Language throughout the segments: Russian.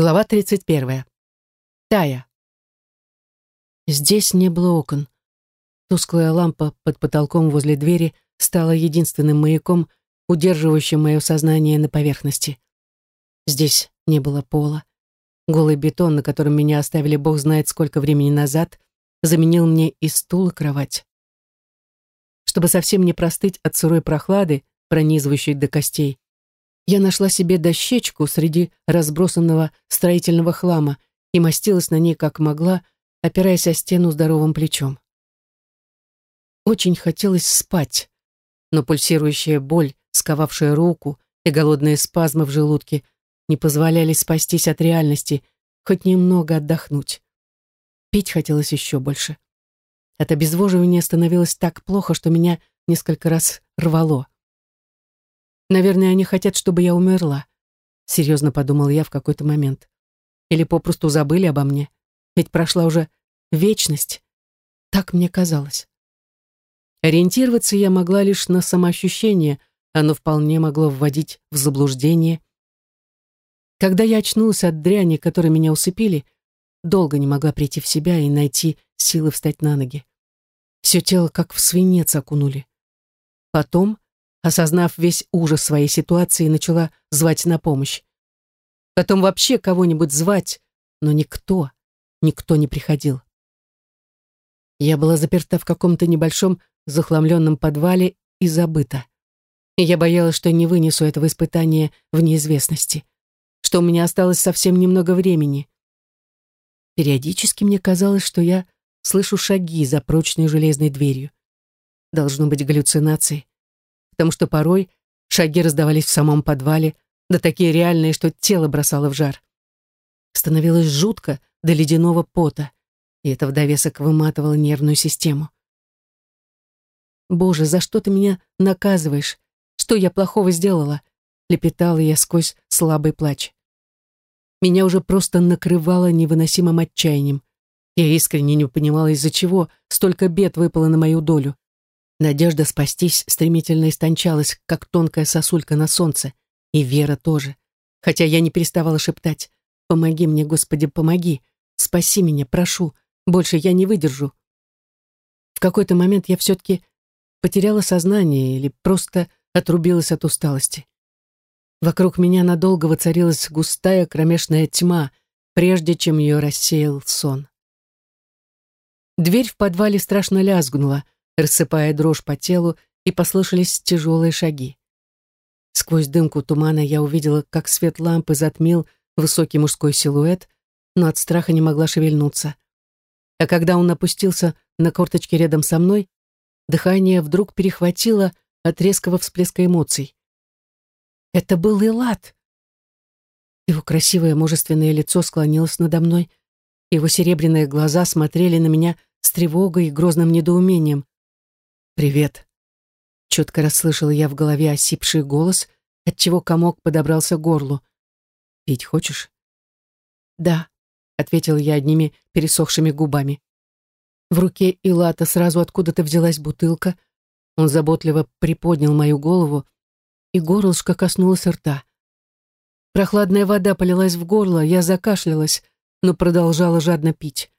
Глава 31. Тая. Здесь не было окон. Тусклая лампа под потолком возле двери стала единственным маяком, удерживающим мое сознание на поверхности. Здесь не было пола. Голый бетон, на котором меня оставили бог знает сколько времени назад, заменил мне и стул, и кровать. Чтобы совсем не простыть от сырой прохлады, пронизывающей до костей, я нашла себе дощечку среди разбросанного строительного хлама и мастилась на ней как могла, опираясь о стену здоровым плечом. Очень хотелось спать, но пульсирующая боль, сковавшая руку, и голодные спазмы в желудке не позволяли спастись от реальности, хоть немного отдохнуть. Пить хотелось еще больше. От обезвоживания становилось так плохо, что меня несколько раз рвало. Наверное, они хотят, чтобы я умерла. Серьезно подумал я в какой-то момент. Или попросту забыли обо мне. Ведь прошла уже вечность. Так мне казалось. Ориентироваться я могла лишь на самоощущение, оно вполне могло вводить в заблуждение. Когда я очнулась от дряни, которой меня усыпили, долго не могла прийти в себя и найти силы встать на ноги. Все тело как в свинец окунули. Потом осознав весь ужас своей ситуации, начала звать на помощь. Потом вообще кого-нибудь звать, но никто, никто не приходил. Я была заперта в каком-то небольшом захламленном подвале и забыта. Я боялась, что не вынесу этого испытания в неизвестности, что у меня осталось совсем немного времени. Периодически мне казалось, что я слышу шаги за прочной железной дверью. Должно быть галлюцинации потому что порой шаги раздавались в самом подвале, да такие реальные, что тело бросало в жар. Становилось жутко до ледяного пота, и это в довесок выматывало нервную систему. «Боже, за что ты меня наказываешь? Что я плохого сделала?» лепетала я сквозь слабый плач. Меня уже просто накрывало невыносимым отчаянием. Я искренне не понимала, из-за чего столько бед выпало на мою долю. Надежда спастись стремительно истончалась, как тонкая сосулька на солнце, и вера тоже. Хотя я не переставала шептать «Помоги мне, Господи, помоги! Спаси меня, прошу! Больше я не выдержу!» В какой-то момент я все-таки потеряла сознание или просто отрубилась от усталости. Вокруг меня надолго воцарилась густая кромешная тьма, прежде чем ее рассеял сон. Дверь в подвале страшно лязгнула — рассыпая дрожь по телу, и послышались тяжелые шаги. Сквозь дымку тумана я увидела, как свет лампы затмил высокий мужской силуэт, но от страха не могла шевельнуться. А когда он опустился на корточки рядом со мной, дыхание вдруг перехватило от резкого всплеска эмоций. Это был Илат. Его красивое мужественное лицо склонилось надо мной, его серебряные глаза смотрели на меня с тревогой и грозным недоумением. «Привет!» Четко расслышала я в голове осипший голос, отчего комок подобрался к горлу. «Пить хочешь?» «Да», — ответил я одними пересохшими губами. В руке Илата сразу откуда-то взялась бутылка. Он заботливо приподнял мою голову, и горлышко коснулось рта. Прохладная вода полилась в горло, я закашлялась, но продолжала жадно пить.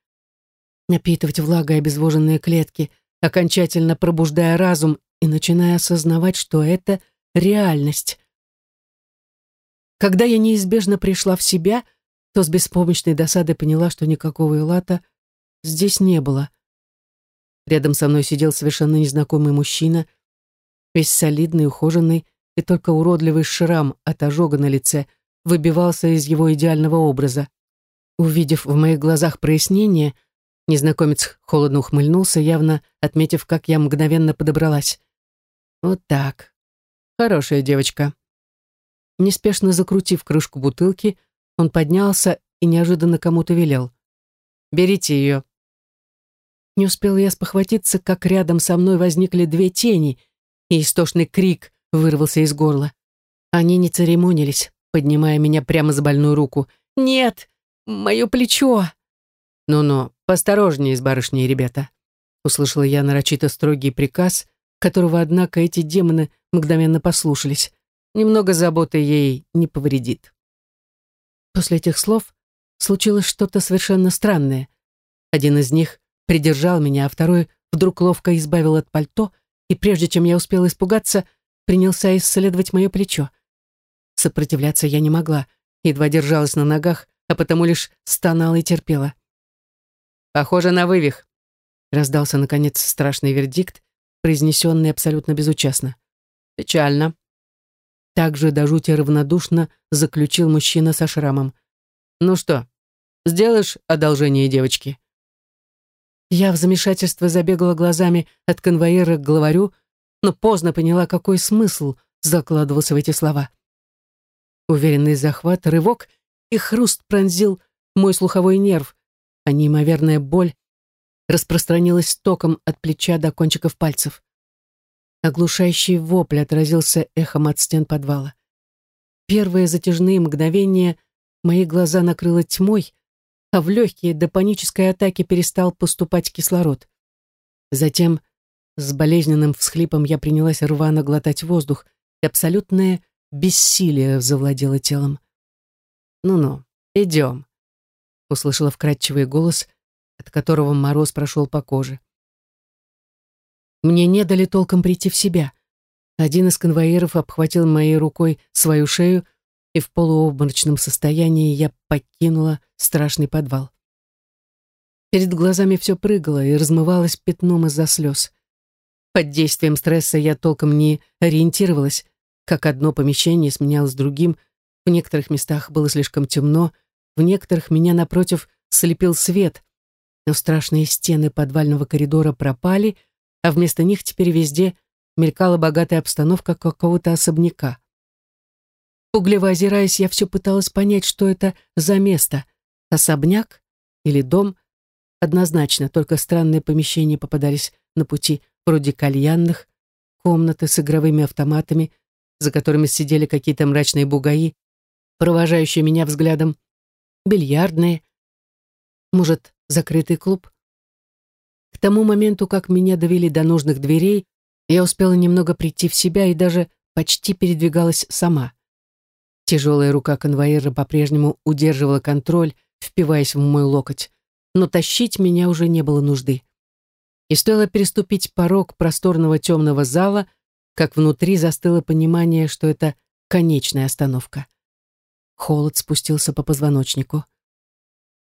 Напитывать влагой обезвоженные клетки, окончательно пробуждая разум и начиная осознавать, что это реальность. Когда я неизбежно пришла в себя, то с беспомощной досадой поняла, что никакого Элата здесь не было. Рядом со мной сидел совершенно незнакомый мужчина, весь солидный, ухоженный, и только уродливый шрам от ожога на лице выбивался из его идеального образа. Увидев в моих глазах прояснение, Незнакомец холодно ухмыльнулся, явно отметив, как я мгновенно подобралась. Вот так. Хорошая девочка. Неспешно закрутив крышку бутылки, он поднялся и неожиданно кому-то велел. «Берите ее». Не успел я спохватиться, как рядом со мной возникли две тени, и истошный крик вырвался из горла. Они не церемонились, поднимая меня прямо за больную руку. «Нет! Мое плечо!» «Ну-ну, поосторожнее с барышней, ребята», — услышала я нарочито строгий приказ, которого, однако, эти демоны мгновенно послушались. Немного заботы ей не повредит. После этих слов случилось что-то совершенно странное. Один из них придержал меня, а второй вдруг ловко избавил от пальто, и прежде чем я успела испугаться, принялся исследовать мое плечо. Сопротивляться я не могла, едва держалась на ногах, а потому лишь стонала и терпела. «Похоже на вывих», — раздался, наконец, страшный вердикт, произнесенный абсолютно безучастно. «Печально». Также до жути равнодушно заключил мужчина со шрамом. «Ну что, сделаешь одолжение девочки?» Я в замешательство забегала глазами от конвоира к главарю, но поздно поняла, какой смысл закладывался в эти слова. Уверенный захват, рывок, и хруст пронзил мой слуховой нерв, а неимоверная боль распространилась током от плеча до кончиков пальцев. Оглушающий вопль отразился эхом от стен подвала. Первые затяжные мгновения мои глаза накрыло тьмой, а в легкие до панической атаки перестал поступать кислород. Затем с болезненным всхлипом я принялась рвано глотать воздух, и абсолютное бессилие завладело телом. «Ну-ну, идем», — услышала вкрадчивый голос, от которого мороз прошел по коже. Мне не дали толком прийти в себя. Один из конвоиров обхватил моей рукой свою шею, и в полуобморочном состоянии я покинула страшный подвал. Перед глазами все прыгало и размывалось пятном из-за слез. Под действием стресса я толком не ориентировалась, как одно помещение сменялось другим, в некоторых местах было слишком темно, в некоторых меня, напротив, слепил свет, но страшные стены подвального коридора пропали, а вместо них теперь везде мелькала богатая обстановка какого-то особняка. Пугливо озираясь, я все пыталась понять, что это за место. Особняк или дом? Однозначно, только странные помещения попадались на пути вроде кальянных, комнаты с игровыми автоматами, за которыми сидели какие-то мрачные бугаи, провожающие меня взглядом, бильярдные, может, закрытый клуб. К тому моменту, как меня довели до нужных дверей, я успела немного прийти в себя и даже почти передвигалась сама. Тяжелая рука конвоира по-прежнему удерживала контроль, впиваясь в мой локоть, но тащить меня уже не было нужды и стоило переступить порог просторного темного зала, как внутри застыло понимание, что это конечная остановка. Холод спустился по позвоночнику.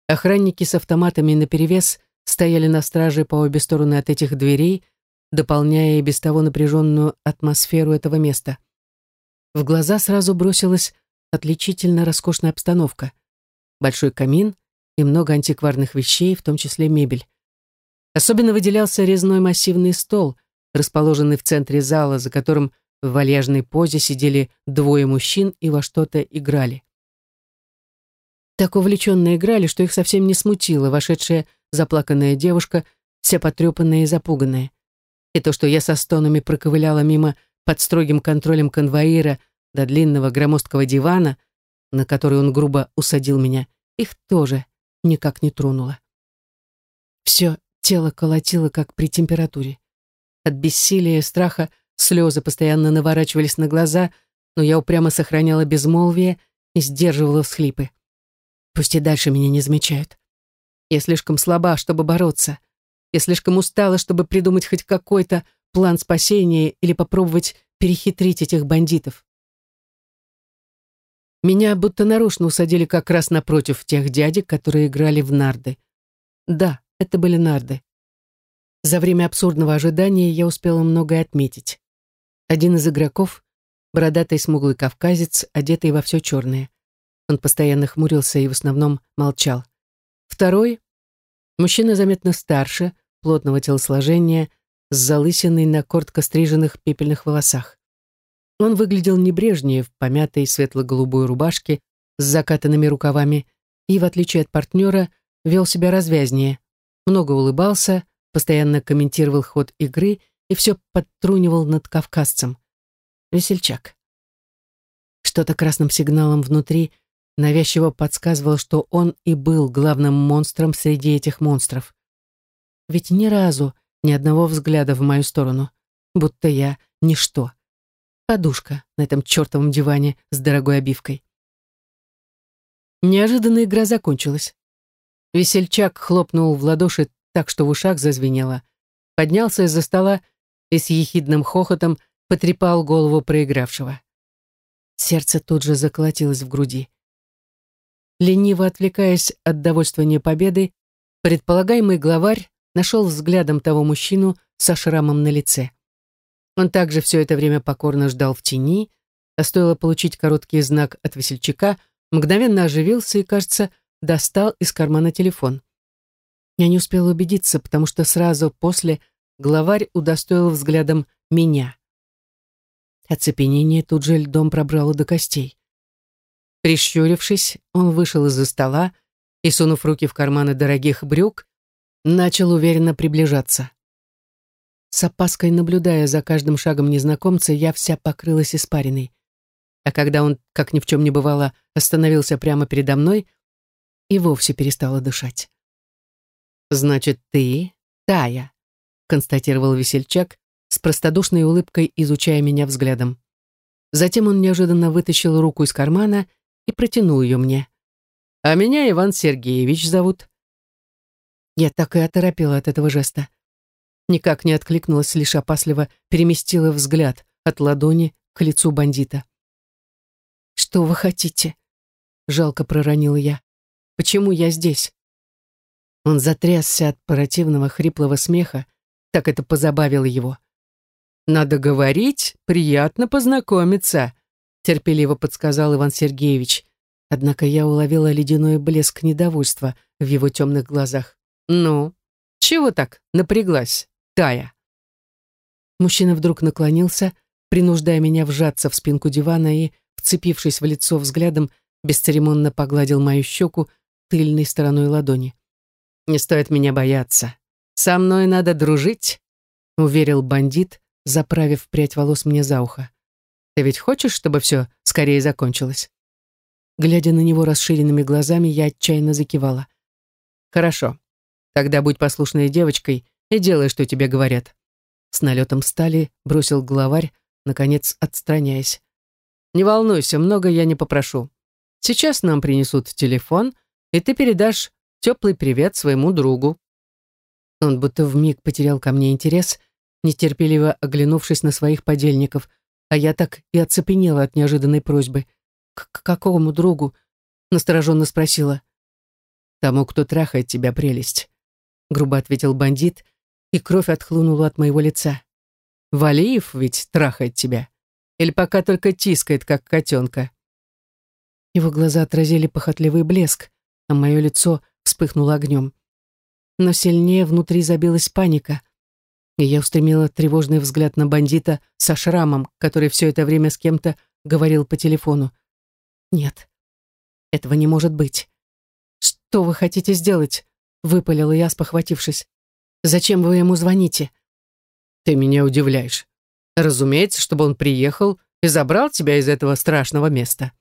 Охранники с автоматами наперевес стояли на страже по обе стороны от этих дверей, дополняя и без того напряженную атмосферу этого места. В глаза сразу бросилась отличительно роскошная обстановка. Большой камин и много антикварных вещей, в том числе мебель. Особенно выделялся резной массивный стол, расположенный в центре зала, за которым в вальяжной позе сидели двое мужчин и во что-то играли. Так увлеченно играли, что их совсем не смутила вошедшая заплаканная девушка, вся потрепанная и запуганная. И то, что я со стонами проковыляла мимо под строгим контролем конвоира до длинного громоздкого дивана, на который он грубо усадил меня, их тоже никак не тронуло. Все Тело колотило, как при температуре. От бессилия и страха слезы постоянно наворачивались на глаза, но я упрямо сохраняла безмолвие и сдерживала всхлипы. Пусть и дальше меня не замечают. Я слишком слаба, чтобы бороться. Я слишком устала, чтобы придумать хоть какой-то план спасения или попробовать перехитрить этих бандитов. Меня будто нарочно усадили как раз напротив тех дядек, которые играли в нарды. Да, это были нарды. За время абсурдного ожидания я успела многое отметить. Один из игроков — бородатый смуглый кавказец, одетый во все черное. Он постоянно хмурился и в основном молчал. Второй — мужчина заметно старше, плотного телосложения, с залысиной на коротко стриженных пепельных волосах. Он выглядел небрежнее в помятой светло-голубой рубашке с закатанными рукавами и, в отличие от партнера, вел себя развязнее, много улыбался, постоянно комментировал ход игры и все подтрунивал над кавказцем. Весельчак. Что-то красным сигналом внутри навязчиво подсказывал, что он и был главным монстром среди этих монстров. Ведь ни разу ни одного взгляда в мою сторону, будто я ничто. Подушка на этом чертовом диване с дорогой обивкой. Неожиданно игра закончилась. Весельчак хлопнул в ладоши так, что в ушах зазвенело, поднялся из-за стола и с ехидным хохотом потрепал голову проигравшего. Сердце тут же заколотилось в груди. Лениво отвлекаясь от довольствования победы, предполагаемый главарь нашел взглядом того мужчину со шрамом на лице. Он также все это время покорно ждал в тени, а стоило получить короткий знак от весельчака, мгновенно оживился и, кажется, достал из кармана телефон. Я не успела убедиться, потому что сразу после главарь удостоил взглядом меня. Оцепенение тут же льдом пробрало до костей. Прищурившись, он вышел из-за стола и, сунув руки в карманы дорогих брюк, начал уверенно приближаться. С опаской наблюдая за каждым шагом незнакомца, я вся покрылась испариной. А когда он, как ни в чем не бывало, остановился прямо передо мной, и вовсе перестала дышать. «Значит, ты Тая», — констатировал весельчак, с простодушной улыбкой изучая меня взглядом. Затем он неожиданно вытащил руку из кармана и протянул ее мне. «А меня Иван Сергеевич зовут». Я так и оторопела от этого жеста. Никак не откликнулась, лишь опасливо переместила взгляд от ладони к лицу бандита. «Что вы хотите?» — жалко проронила я. «Почему я здесь?» Он затрясся от противного хриплого смеха, так это позабавило его. «Надо говорить, приятно познакомиться», терпеливо подсказал Иван Сергеевич. Однако я уловила ледяной блеск недовольства в его темных глазах. «Ну, чего так напряглась, Тая?» Мужчина вдруг наклонился, принуждая меня вжаться в спинку дивана и, вцепившись в лицо взглядом, бесцеремонно погладил мою щеку тыльной стороной ладони. «Не стоит меня бояться. Со мной надо дружить», — уверил бандит, заправив прядь волос мне за ухо. Ты ведь хочешь, чтобы все скорее закончилось?» Глядя на него расширенными глазами, я отчаянно закивала. «Хорошо. Тогда будь послушной девочкой и делай, что тебе говорят». С налетом стали бросил главарь, наконец отстраняясь. «Не волнуйся, много я не попрошу. Сейчас нам принесут телефон, и ты передашь теплый привет своему другу». Он будто вмиг потерял ко мне интерес, нетерпеливо оглянувшись на своих подельников – а я так и оцепенела от неожиданной просьбы. «К, -к какому другу?» — настороженно спросила. «Тому, кто трахает тебя, прелесть», — грубо ответил бандит, и кровь отхлынула от моего лица. «Валиев ведь трахает тебя. Или пока только тискает, как котенка?» Его глаза отразили похотливый блеск, а мое лицо вспыхнуло огнем. Но сильнее внутри забилась паника — и я устремила тревожный взгляд на бандита со шрамом, который все это время с кем-то говорил по телефону. «Нет, этого не может быть. Что вы хотите сделать?» — выпалила я, спохватившись. «Зачем вы ему звоните?» «Ты меня удивляешь. Разумеется, чтобы он приехал и забрал тебя из этого страшного места».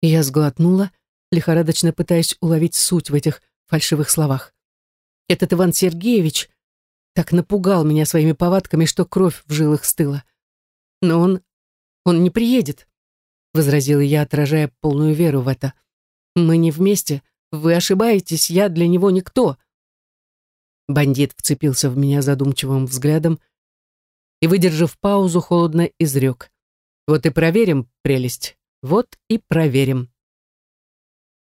Я сглотнула, лихорадочно пытаясь уловить суть в этих фальшивых словах. Этот Иван Сергеевич так напугал меня своими повадками, что кровь в жилах стыла. Но он... он не приедет, возразила я, отражая полную веру в это. Мы не вместе, вы ошибаетесь, я для него никто. Бандит вцепился в меня задумчивым взглядом и, выдержав паузу, холодно изрек. Вот и проверим, прелесть, вот и проверим.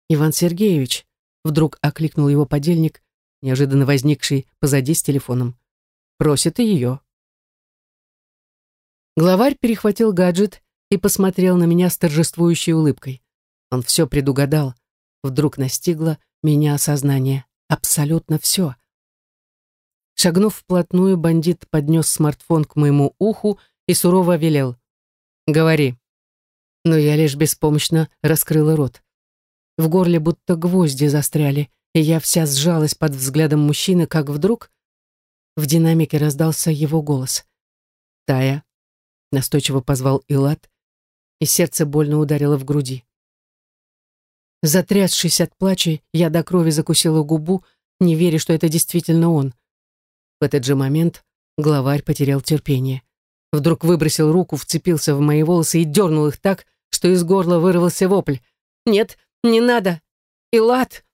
Иван Сергеевич, вдруг окликнул его подельник, неожиданно возникший позади с телефоном. Просит и ее. Главарь перехватил гаджет и посмотрел на меня с торжествующей улыбкой. Он все предугадал. Вдруг настигло меня осознание. Абсолютно все. Шагнув вплотную, бандит поднес смартфон к моему уху и сурово велел. «Говори». Но я лишь беспомощно раскрыла рот. В горле будто гвозди застряли и я вся сжалась под взглядом мужчины, как вдруг в динамике раздался его голос. «Тая», — настойчиво позвал Илат, и сердце больно ударило в груди. Затрясшись от плача, я до крови закусила губу, не веря, что это действительно он. В этот же момент главарь потерял терпение. Вдруг выбросил руку, вцепился в мои волосы и дернул их так, что из горла вырвался вопль. «Нет, Не надо! Илат!»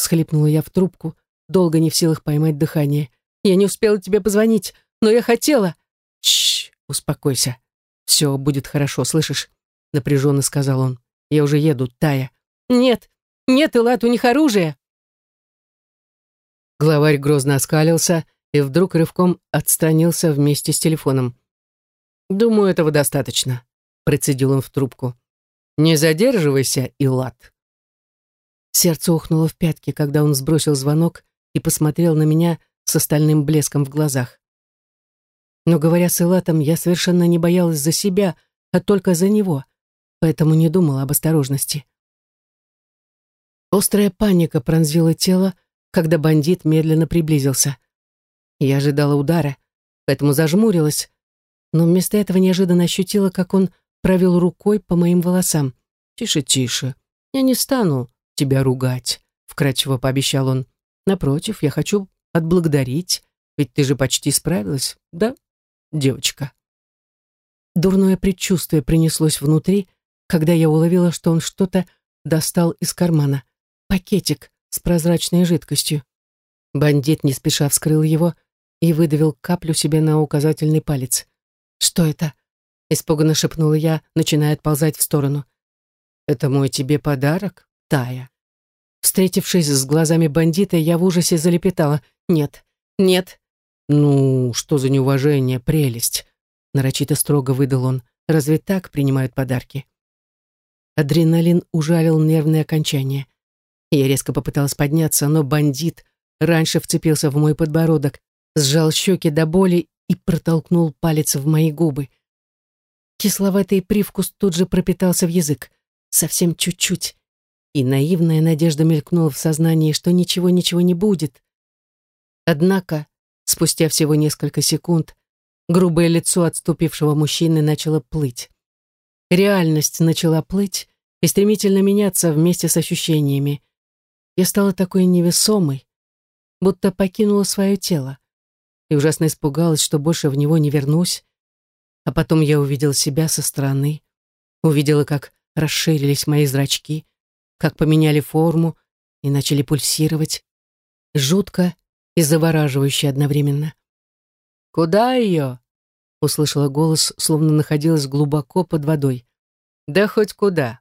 Схлипнула я в трубку, долго не в силах поймать дыхание. «Я не успела тебе позвонить, но я хотела!» «Чш, успокойся. Все будет хорошо, слышишь?» Напряженно сказал он. «Я уже еду, Тая». «Нет, нет, Илат, у них оружие!» Главарь грозно оскалился и вдруг рывком отстранился вместе с телефоном. «Думаю, этого достаточно», — процедил он в трубку. «Не задерживайся, Илат». Сердце ухнуло в пятки, когда он сбросил звонок и посмотрел на меня с остальным блеском в глазах. Но, говоря с Илатом, я совершенно не боялась за себя, а только за него, поэтому не думала об осторожности. Острая паника пронзила тело, когда бандит медленно приблизился. Я ожидала удара, поэтому зажмурилась, но вместо этого неожиданно ощутила, как он провел рукой по моим волосам. «Тише, тише, я не стану тебя ругать», — вкратчиво пообещал он. «Напротив, я хочу отблагодарить, ведь ты же почти справилась, да, девочка?» Дурное предчувствие принеслось внутри, когда я уловила, что он что-то достал из кармана. Пакетик с прозрачной жидкостью. Бандит не спеша вскрыл его и выдавил каплю себе на указательный палец. «Что это?» — испуганно шепнула я, начиная отползать в сторону. «Это мой тебе подарок, Тая». Встретившись с глазами бандита, я в ужасе залепетала. «Нет, нет». «Ну, что за неуважение, прелесть!» Нарочито строго выдал он. «Разве так принимают подарки?» Адреналин ужалил нервные окончания. Я резко попыталась подняться, но бандит раньше вцепился в мой подбородок, сжал щеки до боли и протолкнул палец в мои губы. Кисловатый привкус тут же пропитался в язык. Совсем чуть-чуть. И наивная надежда мелькнула в сознании, что ничего-ничего не будет. Однако, спустя всего несколько секунд, грубое лицо отступившего мужчины начало плыть. Реальность начала плыть и стремительно меняться вместе с ощущениями. Я стала такой невесомой, будто покинула свое тело, и ужасно испугалась, что больше в него не вернусь. А потом я увидела себя со стороны, увидела, как расширились мои зрачки, как поменяли форму и начали пульсировать. Жутко и завораживающе одновременно. «Куда ее?» — услышала голос, словно находилась глубоко под водой. «Да хоть куда.